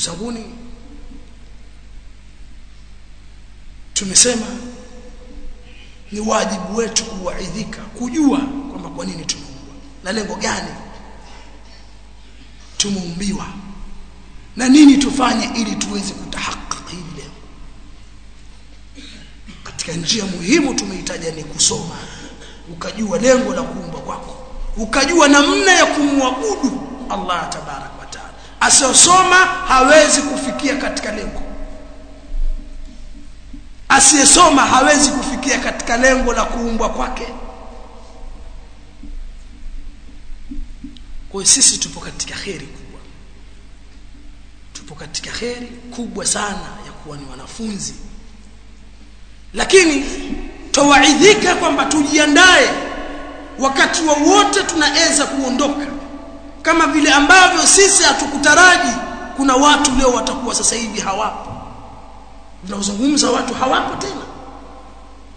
usanguni tumesema ni wajibu wetu kuwaidhika kujua kwamba kwa nini tumeumbwa na lengo gani tumeumbiwa na nini tufanye ili tuweze kutahakiki hili. Lengo katika njia muhimu tumehitaja ni kusoma ukajua lengo la kuumba kwako ukajua namna ya kumwabudu Allah tabarak asiyosoma hawezi kufikia katika lengo. Asiyesoma hawezi kufikia katika lengo la kuumbwa kwake. Kwa sisi tupo katika kheri kubwa. Tupo katika kheri kubwa sana ya kuwa ni wanafunzi. Lakini tawaidhika kwamba tujiandae wakati wowote wa tunaweza kuondoka kama vile ambavyo sisi hatukutaraji kuna watu leo watakuwa sasa hivi hawapo. Tunazungumza watu hawapo tena.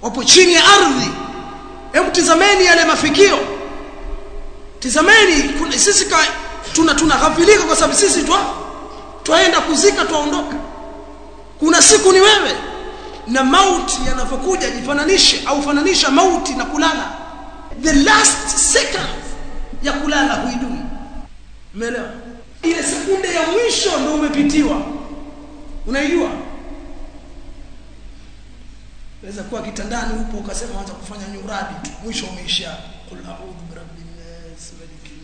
Wapo chini ya ardhi. Hebu tizameni yale mafikio. Tizameni sisi ka, tuna tunaghafilika kwa sababu sisi twa twaenda kuzika twaondoka. Kuna siku ni wewe na mauti yanapokuja jifananishe au fananisha mauti na kulala. The last second ya kulala huidui umeelewa? Ile sekunde ya mwisho ndio umepitiwa. Unaijua? Unaweza kuwa kitandani upo ukasema anza kufanya nyuradi tu. Mwisho umeisha qul a'udhu birabbin nas malikin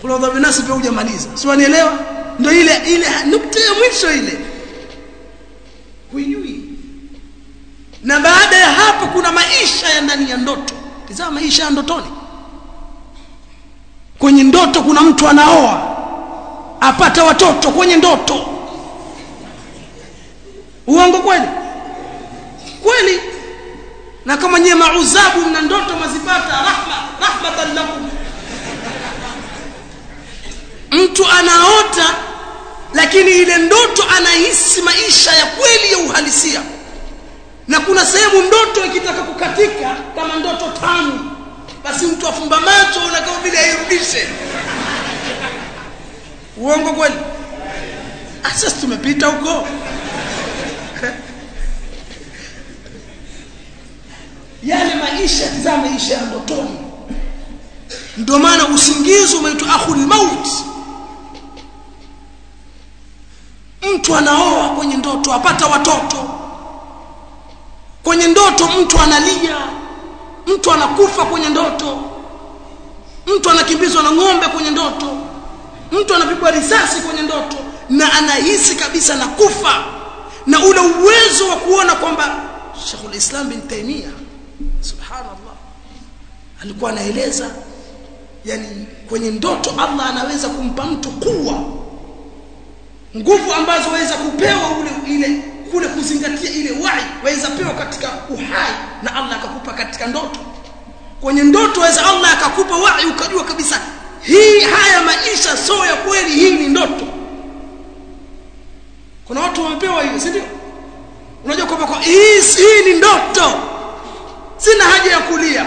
qul a'udhu birabbin nas pia hujamaliza. Si wanielewa ndio ile ile nukta ya mwisho ile. Huijui. Na baada ya hapo kuna maisha ya ndani ya ndoto. Tazama maisha ya ndotoni kwenye ndoto kuna mtu anaoa apata watoto kwenye ndoto. Uongo kweli? Kweli. Na kama nyie mauzabu mna ndoto mazipata rahma rahmatan lakum. Mtu anaota lakini ile ndoto anahisi maisha ya kweli ya uhalisia. Na kuna sehemu ndoto ikitaka kukatika kama ndoto tamu basi mtu afumba macho na kama vile airudishe. Uongo kweli? Sasa tumepita huko. Yale maisha za maisha ya ndotoni. Ndio maana usingizi umeitwa akhul maut. Mtu anaoa kwenye ndoto apata watoto. Kwenye ndoto mtu analia mtu anakufa kwenye ndoto. Mtu anakimbizwa na ng'ombe kwenye ndoto. Mtu anapigwa risasi kwenye ndoto. Na anahisi kabisa na kufa na ule uwezo wa kuona kwamba Sheikhul Islam bin Taimia subhanallah alikuwa anaeleza yani kwenye ndoto Allah anaweza kumpa mtu kuwa nguvu ambazo waweza kupewa ule ile kule kuzingatia ile wai waweza pewa katika uhai na Allah akakupa katika ndoto. Kwenye ndoto waweza Allah akakupa wai ukajua kabisa hii haya maisha sio ya kweli hii ni ndoto. Kuna watu wamepewa hiyo si ndio? Unajua kwamba kwa hii hii ni ndoto. Sina haja ya kulia.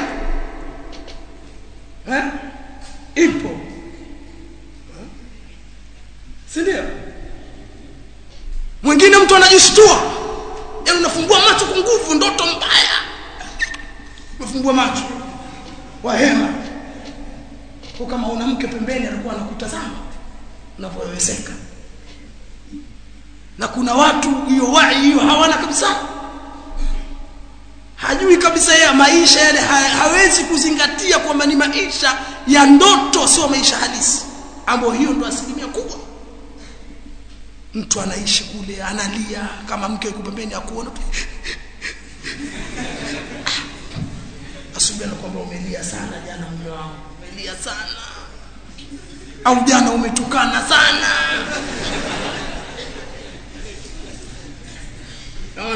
Eh? Ipo. Eh? si ndio mwingine mtu anajishtua. Yaani unafungua macho kwa nguvu ndoto mbaya. Unafungua macho. Wahema kwa kama una mke pembeni alikuwa anakutazama unavyowezeka. Na kuna watu hiyo wai hiyo hawana kabisa. Hajui kabisa yeye maisha yale hawezi kuzingatia kwamba ni maisha ya ndoto sio maisha halisi. Ambayo hiyo ndo asilimia kubwa mtu anaishi kule analia. Kama mke yuko pembeni akuona asubuhi anakuambia umelia sana jana mume wangu. Umelia sana. Au jana umetukana sana.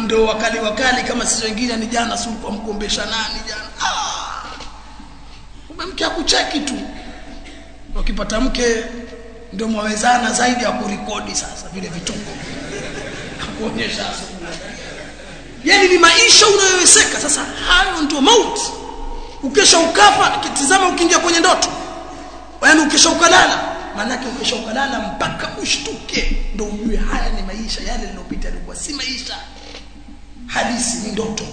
Ndo wakali wakali kama sisi wengine ni jana si ulikuwa mgombesha nani jana? Ah! Mke akucheki tu. Wakipata mke ndio mwawezana zaidi ya kurekodi sasa vile vituko kuonyesha yani ni maisha unayoweseka. Sasa hayo ndio mauti. Ukesha ukafa kitizama ukiingia kwenye ndoto. Yaani ukesha ukalala. Maanake ukesha ukalala mpaka ushtuke. Ndio ujue haya ni maisha. Yale yaliyopita yalikuwa si maisha. Halisi ni ndoto.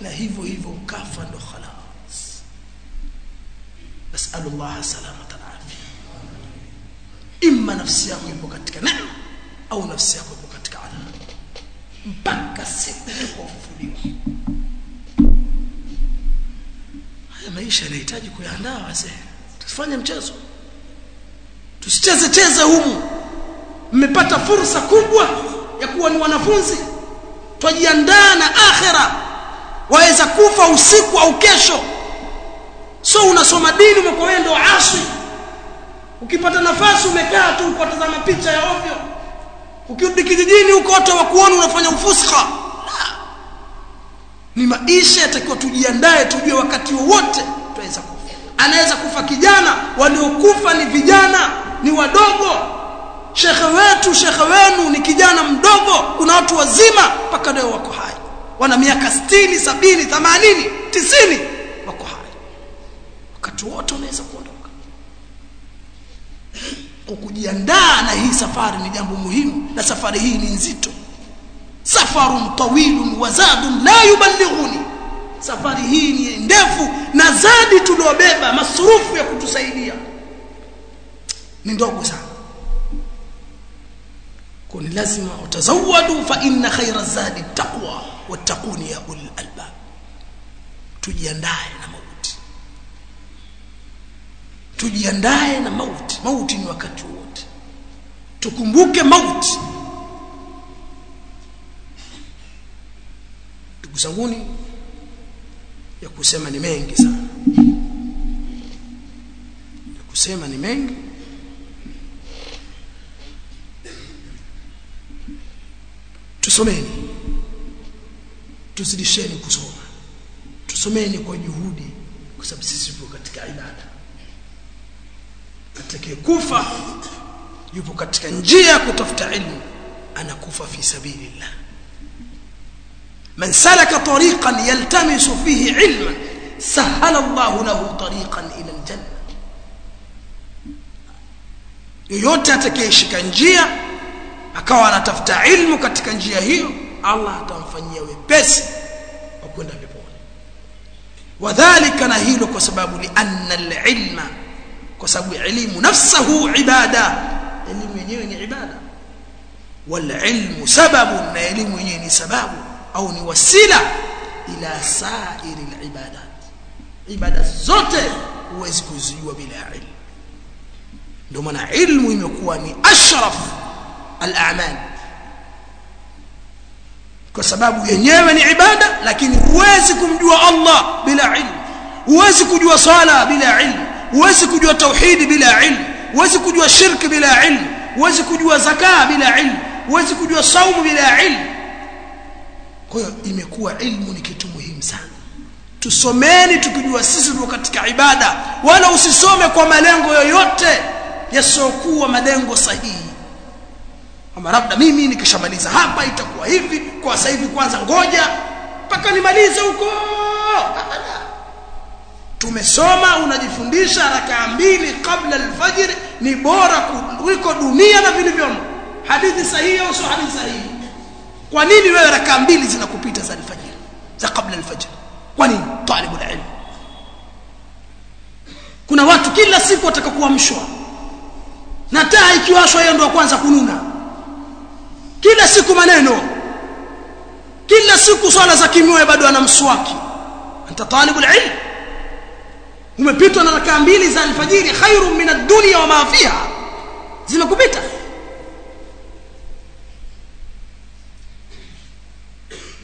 Na hivyo hivyo ukafa ndo khalas. Nasalullah salamata imma nafsi yako ipo katika neema au nafsi yako ipo katika adhabu mpaka siku utakaofufuliwa haya maisha yanahitaji kuyaandaa wazee. Tusifanye mchezo. Tusicheze cheze humu. Mmepata fursa kubwa ya kuwa ni wanafunzi. Twajiandaa na akhera. Waweza kufa usiku au kesho. So unasoma dini umekuwa asi ukipata nafasi umekaa tu ukatazama picha ya ovyo. Ukirudi kijijini huko watu wakuona unafanya ufuska ni maisha yatakiwa tujiandae tujue wakati wowote tunaweza kufa. Anaweza kufa kijana waliokufa ni vijana ni wadogo. Shekhe wetu shekhe wenu ni kijana mdogo. Kuna watu wazima mpaka leo wako hai. Wana miaka 60 70 80 90 wako hai. Wakati wote unaweza kuondoka kwa kujiandaa na hii safari ni jambo muhimu na safari hii ni nzito. Safarun tawilun wa zadun la yuballighuni. Safari hii ni ndefu na zadi tuliobeba masurufu ya kutusaidia. Ni ndogo sana. Kwa ni lazima utazawadu fa inna khaira zadi taqwa wattaquni ya ulil albab. Tujiandae na tujiandae na mauti. Mauti ni wakati wote. Tukumbuke mauti. Ndugu zanguni ya kusema ni mengi sana. Ya kusema ni mengi. Tusomeni. Tuzidisheni kusoma. Tusomeni kwa juhudi kwa sababu sisi tuko katika ibada atakayekufa yupo katika njia ya kutafuta ilmu anakufa fi sabilillah من سلك طريقا يلتمس فيه علما سهل الله له طريقا إلى الجنه yoyote atakayeshika njia akawa anatafuta ilmu katika njia hiyo Allah atamfanyia wepesi wa kwenda peponi wadhālika na hilo kwa sababu li anna al-ilma kwa sababu elimu nafsahu ibada elimu yenyewe ni ibada wal ilmu sababu na elimu yenyewe ni sababu au ni wasila ila sairi al-ibadat ibada zote huwezi kuzijua bila ilmu ndio maana ilmu imekuwa ni ashraf al-a'mal kwa sababu yenyewe ni ibada lakini huwezi kumjua Allah bila ilmu huwezi kujua sala bila ilmu huwezi kujua tauhidi bila ilmu. Huwezi kujua shirki bila ilmu. Huwezi kujua zakaa bila ilmu. Huwezi kujua saumu bila ilmu. Kwa hiyo imekuwa ilmu ni kitu muhimu sana. Tusomeni tukijua sisi tuko katika ibada. Wala usisome kwa malengo yoyote yasiokuwa malengo sahihi. Ama labda mimi nikishamaliza hapa itakuwa hivi kwa sasa hivi kwanza ngoja mpaka nimalize huko tumesoma unajifundisha rakaa mbili kabla alfajr ni bora kuliko dunia na vilivyomo hadithi sahihi au sio hadithi sahihi? Kwa nini wewe rakaa mbili zinakupita za alfajr za kabla alfajr? Kwa nini? Talibul ilm. Kuna watu kila siku wataka kuamshwa. Na taa ikiwashwa yeye ndio kwanza kununa. Kila siku maneno. Kila siku swala za kimyoyo bado ana mswaki. Anta talibul ilm umepitwa na rakaa mbili za alfajiri khairu min ad-dunya wa ma fiha zimekupita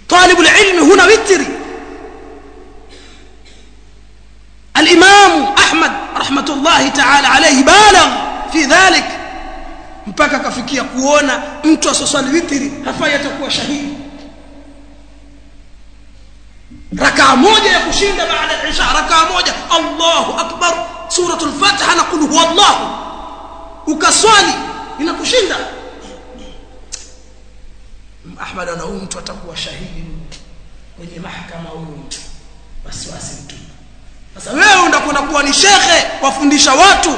طالب العلم هنا وتري الإمام أحمد رحمة الله تعالى عليه بالغ في ذلك mpaka akafikia kuona mtu asoswali witri hafai atakuwa shahidi rakaa moja ya kushinda baada ya isha rakaa moja Allahu akbar suratul fatiha na qul huwallahu. Ukaswali inakushinda. Ahmad ana huyu mtu atakuwa shahidi kwenye mahakama huyu mtu. Wasiwasi mtu sasa wewe unakwenda kuwa ni shekhe wafundisha watu.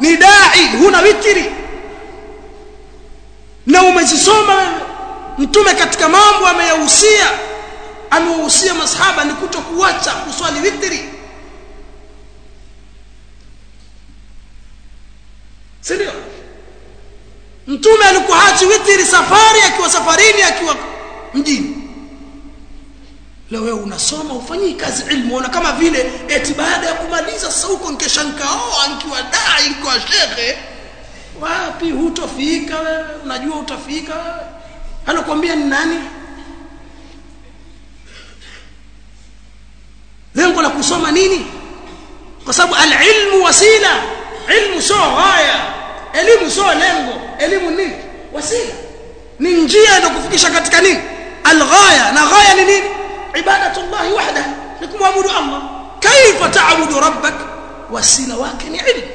Ni dai huna witiri na umezisoma wewe. Mtume katika mambo ameyahusia amewahusia masahaba ni kutokuacha kuswali witri. Si ndio? Mtume alikuwa witri safari akiwa safarini akiwa mjini. Leo wewe unasoma ufanyii kazi ilmu una kama vile eti baada ya kumaliza sasa huko nkesha nkaoa nkiwa dai nkiwa shekhe. Wapi hutofika wewe? Unajua utafika anakuambia ni nani lengo la kusoma nini? Kwa sababu alilmu wasila. Ilmu sio haya elimu sio lengo. Elimu nini wasila. Ni njia inakufikisha katika nini? Alghaya. Na ghaya ni nini? Ibadatullah wahda ni kumwabudu Allah. Kaifa ta'budu rabbak? Wasila wake ni ilmu.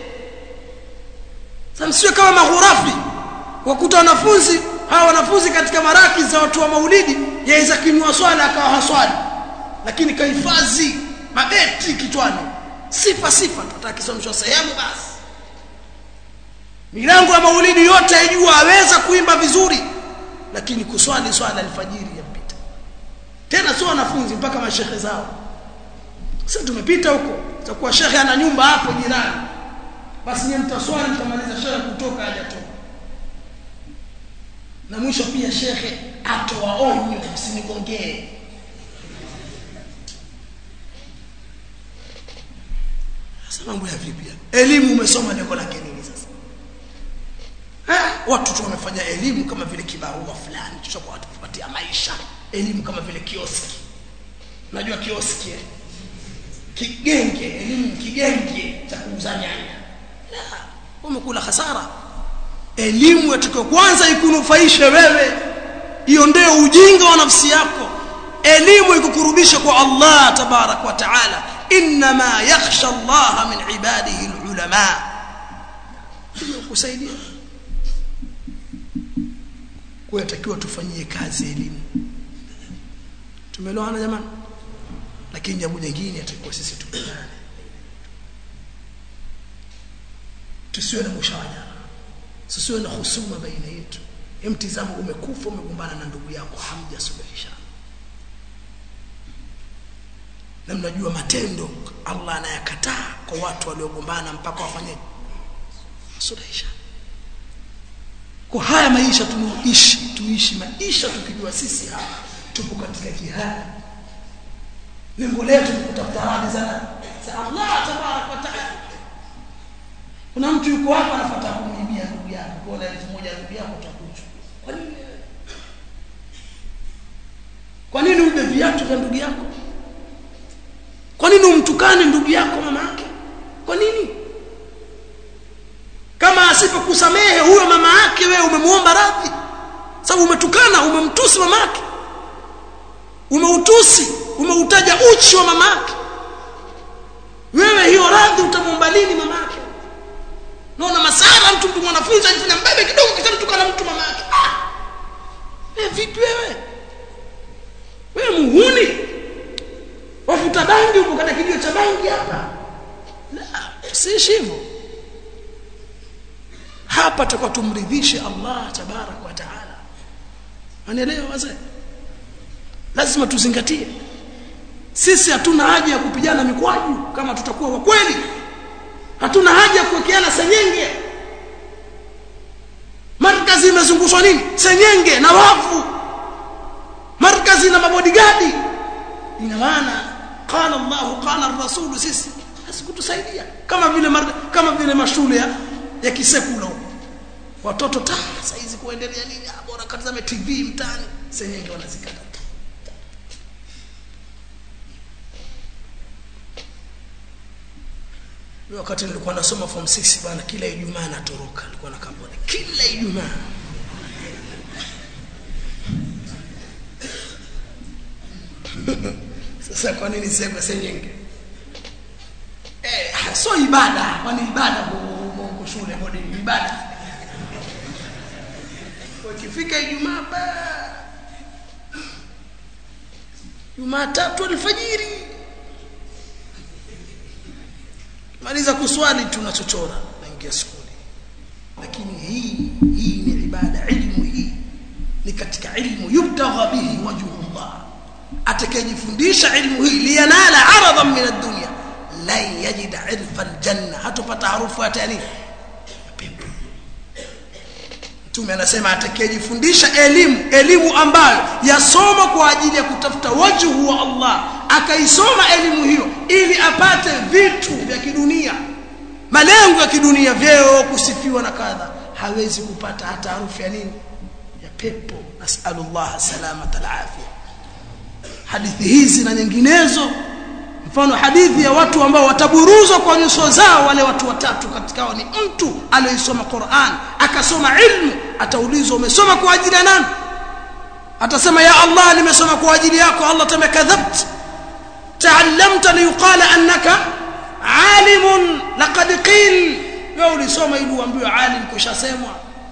Sasa kama maghurafi wakuta wanafunzi hawa wanafunzi katika maraki za watu wa maulidi yaweza kinywa swala akawa haswali. Lakini kahifadhi mabeti kichwani sifa sifa tutakisomeshwa sehemu basi. Milango ya maulidi yote ijua aweza kuimba vizuri lakini kuswali swala alfajiri yapita. Tena sio wanafunzi mpaka mashehe zao. Sasa tumepita huko takuwa shehe ana nyumba hapo jirani. Basi nyinyi mtaswali mtamaliza shehe kutoka hajatoka na mwisho pia shehe atoa onyo msinigongee sasa mambo ya vipi elimu umesoma lengo lake nini sasa? Ha? watu tu wamefanya elimu kama vile kibarua fulani kisha kwa watu kupatia maisha. Elimu kama vile kioski. Unajua kioski eh? kigenge elimu kigenge cha kuuza nyanya. La umekula hasara. Elimu yatakiwa kwanza ikunufaishe wewe. Iondee ujinga wa nafsi yako. Elimu ikukurubisha kwa Allah tabarak wa taala inma yakhsha Allah min ibadihi alulama. Kusaidia. Kwa yatakiwa tufanyie kazi elimu. Tumeloana jamani? Lakini jambo jingine atakuwa sisi tupendane. Tusiwe na mushawara tusiwe na husuma baina yetu. Mtizamo umekufa umegombana na ndugu yako hamjasuluhisha na mnajua matendo Allah anayakataa kwa watu waliogombana mpaka wafanye suluhisha kwa haya maisha tunaoishi tuishi maisha tukijua sisi hapa tupo katika jihad lengo letu ni kutafuta radhi za Allah tabarak wa taala. Kuna mtu yuko hapa anafuata kumibia ndugu yake kwa elfu moja ndugu yako utakuchukua kwa nini kwa nini ube viatu vya ndugu yako kwa nini umtukane ndugu yako mama yake? Kwa nini? Kama asipokusamehe huyo mama yake wewe umemuomba radhi. Sababu umetukana umemtusi mama yake. Umeutusi umeutaja uchi wa mama yake. Wewe hiyo radhi utamwomba lini mama yake? Naona masara mtu mtu mwanafunzi alifanya mbebe kidogo kisha mtukana mtu mama yake. Ah! Wewe vipi wewe? Wewe muhuni wafuta bangi huko kana kijio cha bangi hapa. Si shivu hapa tutakuwa tumridhishe Allah tabarak wa taala. Anaelewa wazee? Lazima tuzingatie. Sisi hatuna haja ya kupigana mikwaju kama tutakuwa wa kweli. Hatuna haja ya kuwekeana senyenge. Markazi imezungushwa nini? Senyenge na wafu markazi na mabodigadi. Ina maana qala Allah qala ar-rasul sisi. Asikutusaidia. Kama vile kama vile mashule ya, ya kisekula. Watoto ta saizi kuendelea nini bora katazame TV mtani senyenge wanazikata. Wakati nilikuwa nasoma form 6 bana kila ijumaa natoroka. Nilikuwa na kampuni. Kila ijumaa sasa kwa nini sema senyenge eh so ibada. Kwani ibada? Kwa shule bodi ibada? Ukifika ijumaa ba. Jumatatu alfajiri. Maliza kuswali tunachochora naingia skuli. Lakini hii hii ni ibada ilmu hii ni katika ilmu yubtagha bihi wajhullah atakayejifundisha ilmu hii liyanala aradan min ad-dunya la yajid irfa al-janna hatopata harufu hata nini pepo mtume anasema atakayejifundisha elimu elimu ambayo yasoma kwa ajili ya kutafuta wajhu wa Allah akaisoma elimu hiyo ili apate vitu vya kidunia malengo ya kidunia vyeo kusifiwa na kadha hawezi kupata hata harufu ya nini? Ya pepo. Nasallallahu salamata alafia hadithi hizi na nyinginezo. Mfano hadithi ya watu ambao wataburuzwa kwa nyuso zao wale watu watatu katika ni mtu aliyesoma Qur'an akasoma ilmu ataulizwa umesoma kwa ajili ya nani? Atasema ya Allah nimesoma kwa ajili yako Allah tamekadhabt. Ta'allamta liyuqala annaka alimun laqad qil. Wewe ulisoma ili uambiwe alim kushasemwa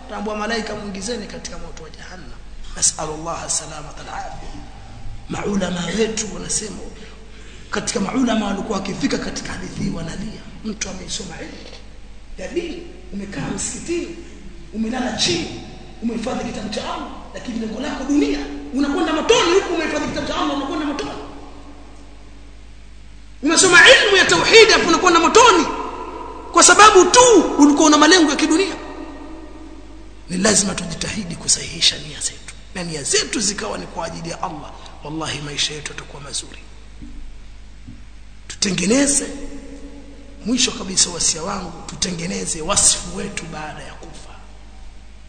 tambua malaika muingizeni katika moto wa jahannam. Nasallallahu salamata alafia maulama wetu wanasema katika maulama walikuwa wakifika katika hadithi wanalia. Mtu ameisoma ilmu dalili umekaa msikitini umelala chini umehifadhi kitabu cha Allah lakini lengo lako dunia unakwenda motoni huku umehifadhi kitabu cha Allah unakwenda motoni. Umesoma ilmu ya tauhid hapo unakwenda motoni kwa sababu tu ulikuwa una malengo ya kidunia. Ni lazima tujitahidi kusahihisha nia zetu na nia zetu zikawa ni kwa ajili ya Allah wallahi maisha yetu yatakuwa mazuri. Tutengeneze mwisho kabisa wasia wangu tutengeneze wasifu wetu baada ya kufa.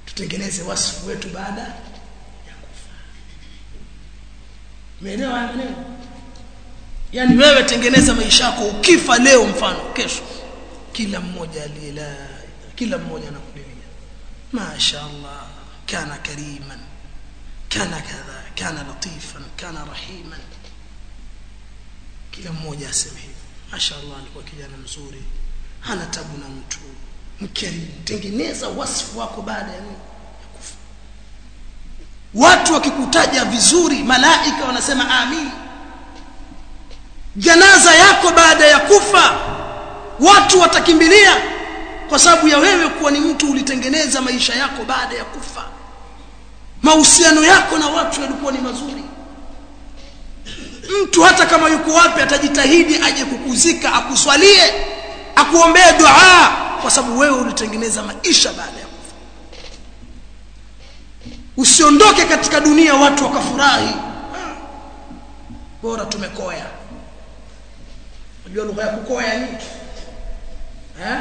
Tutengeneze wasifu wetu baada ya kufa. Umeelewa leo yani wewe tengeneza maisha yako ukifa leo mfano kesho kila mmoja aliyela kila mmoja anakulilia mashaallah kana kariman kana kadha kana latifan kana rahiman kila mmoja aseme hivyo mashaallah alikuwa kijana mzuri hana tabu na mtu mkarimu tengeneza wasfu wako baada ya kufa watu wakikutaja vizuri malaika wanasema amin janaza yako baada ya kufa watu watakimbilia kwa sababu ya wewe kuwa ni mtu ulitengeneza maisha yako baada ya kufa mahusiano yako na watu yalikuwa ni mazuri. Mtu hata kama yuko wapi atajitahidi aje kukuzika akuswalie akuombee dua kwa sababu wewe ulitengeneza maisha baada ya kufa. Usiondoke katika dunia watu wakafurahi. Bora tumekoya. Unajua lugha ya kukoya nini eh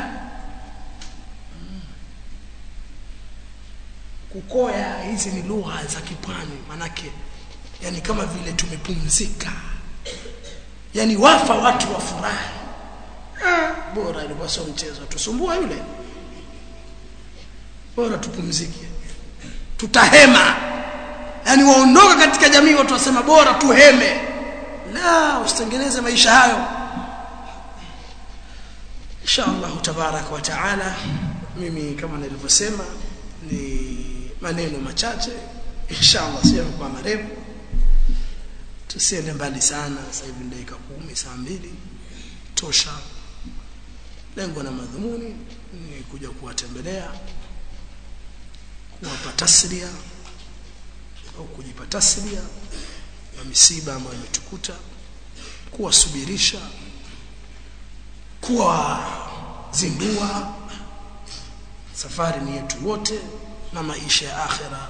kukoya hizi ni lugha za kipwani manake yani kama vile tumepumzika. Yani wafa watu wa furaha bora ilikuwa sio mchezo tusumbua yule. Bora tupumzike. Tutahema. Yani waondoka katika jamii watu wasema bora tuheme. La usitengeneze maisha hayo. Insha Allah tabarak wa taala mimi kama nilivyosema ni maneno machache inshallah sio kwa marefu. Tusiende mbali sana sasa hivi dakika kumi saa mbili. Tosha. Lengo na madhumuni ni kuja kuwatembelea kuwapa tasria au kujipa tasria na misiba ambayo imetukuta kuwasubirisha kuwazindua safari ni yetu wote na maisha ya akhira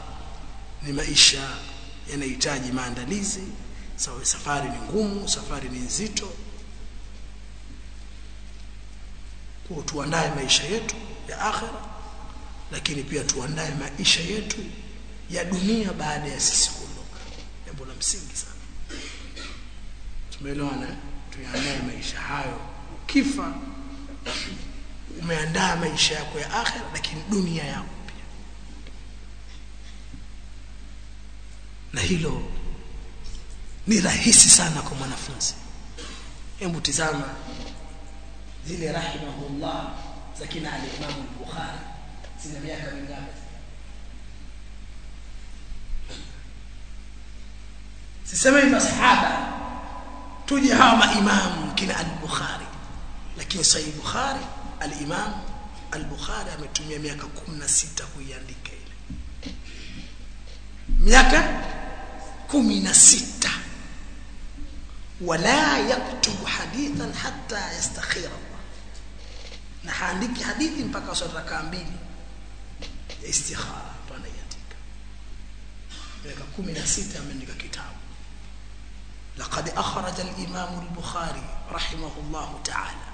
ni maisha yanahitaji maandalizi. Sawa safari ni ngumu safari ni nzito. Kwa tuandae maisha yetu ya akhira lakini pia tuandae maisha yetu ya dunia baada ya sisi kuondoka. Jambo la msingi sana. Tumeelewana tuandae maisha hayo. Ukifa umeandaa maisha yako ya akhira lakini dunia yako na hilo ni rahisi sana kwa mwanafunzi. Hebu tizama zile rahimahullah za kina al-Imam al-Bukhari zina miaka mingapi? Sisemei masahaba tuje hawa maimamu kina al-Bukhari. Lakini sahih Bukhari al-Imam al-Bukhari ametumia miaka 16 kuiandika ile. Miaka 16 wala yaktubu hadithan hatta yastakhira Allah na haandiki hadithi mpaka swala rakaa mbili ya istikhara ndo anaiandika miaka 16 ameandika kitabu لقد أخرج الإمام البخاري رحمه الله تعالى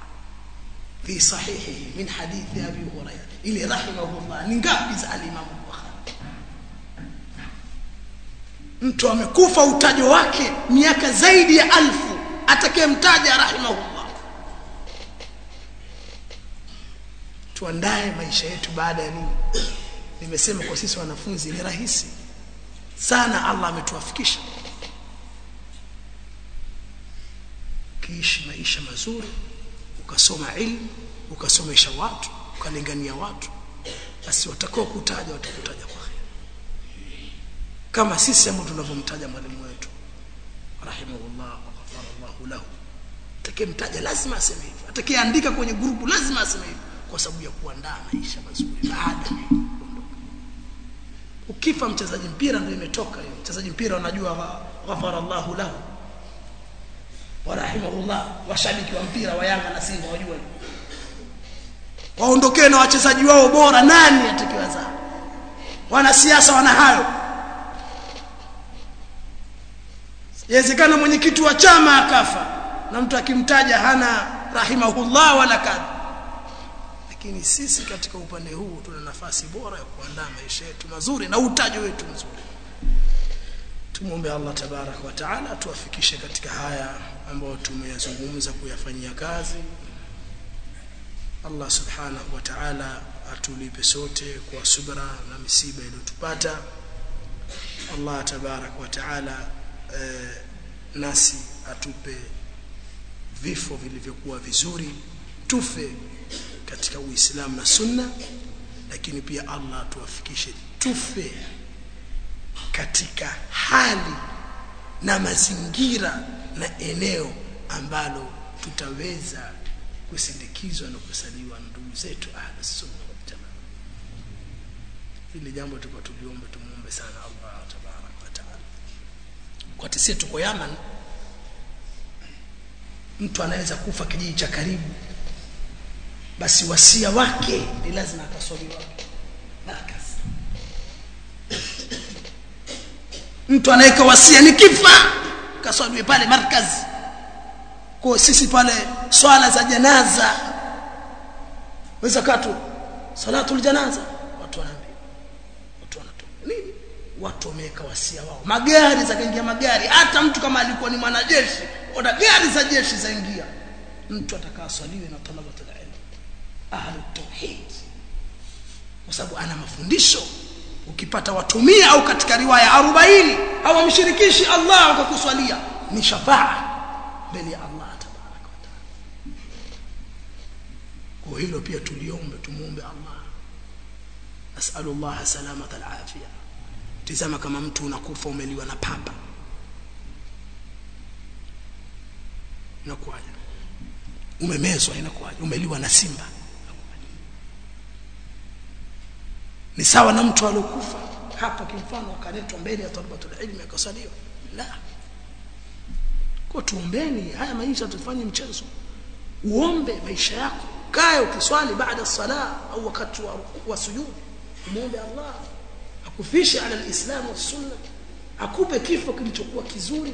في صحيحه من حديث أبي هريرة إلي رحمه الله ننقابز الإمام البخاري mtu amekufa utajo wake miaka zaidi ya alfu atakayemtaja rahimahullah. Tuandae maisha yetu baada ya nini? Nimesema kwa sisi wanafunzi ni rahisi. Sana Allah ametuafikisha. Ukiishi maisha mazuri ukasoma ilmu ukasomesha watu ukalingania watu basi watakao kutaja watakutaja kwa kama sisi ambao tunavyomtaja mwalimu wetu. Rahimahullah wa ghafarallahu lahu. Atakayemtaja lazima aseme hivyo. Atakayeandika kwenye grupu lazima aseme hivyo. Kwa sababu ya kuandaa maisha mazuri. Baada ukifa mchezaji mpira ndio imetoka hiyo. Mchezaji mpira anajua ghafarallahu lahu. Warahimahullah washabiki wa mpira wa Yanga na Simba wajua waondokee na wachezaji wao bora nani atakiwaza? Wanasiasa wana hayo yawezekana mwenyekiti wa chama akafa na mtu akimtaja hana rahimahullah wala kadha lakini sisi katika upande huu tuna nafasi bora ya kuandaa maisha yetu mazuri na utajo wetu mzuri. Tumwombe Allah tabarak wa taala tuwafikishe katika haya ambayo tumeyazungumza kuyafanyia kazi. Allah subhanahu wa ta'ala atulipe sote kwa subra na misiba iliyotupata. Allah tabarak wa ta'ala eh, nasi atupe vifo vilivyokuwa vizuri tufe katika Uislamu na Sunna lakini pia Allah atuwafikishe tufe katika hali na mazingira na eneo ambalo tutaweza kusindikizwa na kusaliwa ndugu zetu ahlus sunna wal jamaa. Hili jambo tulikuwa tuliombe tumuombe sana Allah tabarak wa taala kwa sisi tuko Yaman mtu anaweza kufa kijiji cha karibu basi wasia wake ni lazima akaswaliwa markaz mtu anaweka wasia ni kifa kaswaliwe pale markaz. Kwa sisi pale swala za janaza weza katu salatul janaza watu wanaambia watu wanatoka nini watu wameweka wasia wao. Magari zakaingia magari. Hata mtu kama alikuwa ni mwanajeshi ona gari za jeshi zaingia. Mtu atakaswaliwe na talabatul ilm ahlu tauhid kwa sababu ana mafundisho. Ukipata watumia au katika riwaya 40 hawamshirikishi Allah kwa kuswalia. Ni shafaa mbele ya Allah tabarak wa taala. Kwa hilo pia tuliombe tumuombe Allah. Nasallallahu salamata alafia tizama kama mtu unakufa umeliwa na papa. Inakuwaje? Umemezwa inakuwaje? Umeliwa na simba. Ni sawa na mtu aliyokufa hapa kimfano akaletwa mbele ya talabatul ilmi akasaliwa. La. Kwa tuombeni haya maisha tufanye mchezo. Uombe maisha yako. Kae ukiswali baada ya sala au wakati wa, wa sujud muombe Allah akufishe ala alislam wa sunna akupe kifo kilichokuwa kizuri.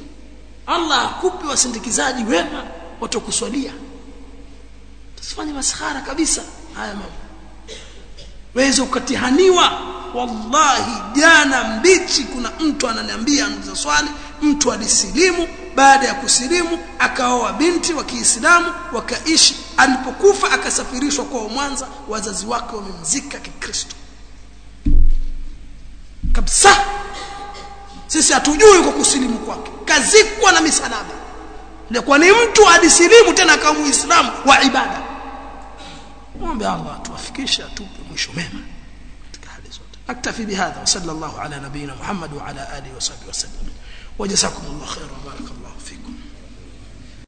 Allah akupe wasindikizaji wema watakuswalia. Tusifanye maskhara kabisa haya mambo. Waweza ukatihaniwa wallahi jana mbichi kuna mtu ananiambia anuza swali mtu alisilimu baada ya kusilimu akaoa binti wa Kiislamu wakaishi. Alipokufa akasafirishwa kwa Mwanza wazazi wake wamemzika kikristo kabisa. Sisi hatujui kwa kusilimu kwake. Kazikwa na misalaba. Kwa ni mtu alisilimu tena akawa muislamu wa ibada? Muombe Allah atuwafikisha atupe mwisho mema katika hali zote. Aktafi bihadha wa sallallahu ala nabina Muhammad wa ala alihi wa sahbihi wasallam wajazakumullahu khairan barakallahu fikum.